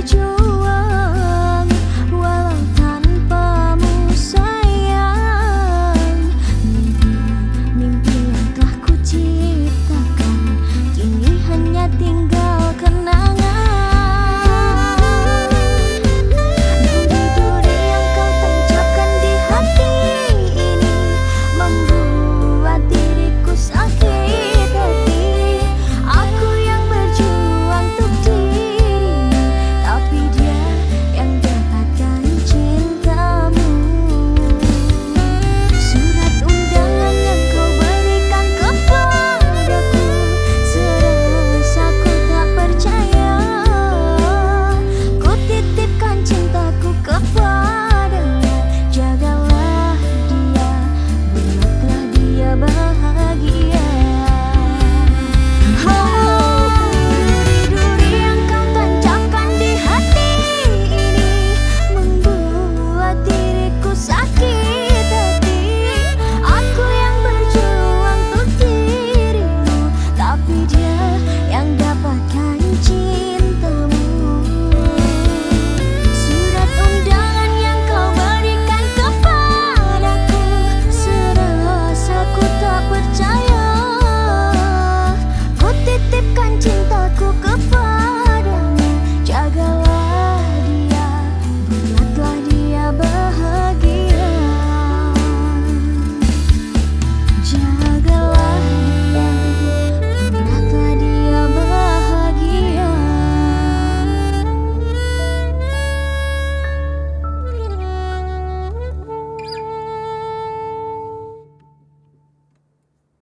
You.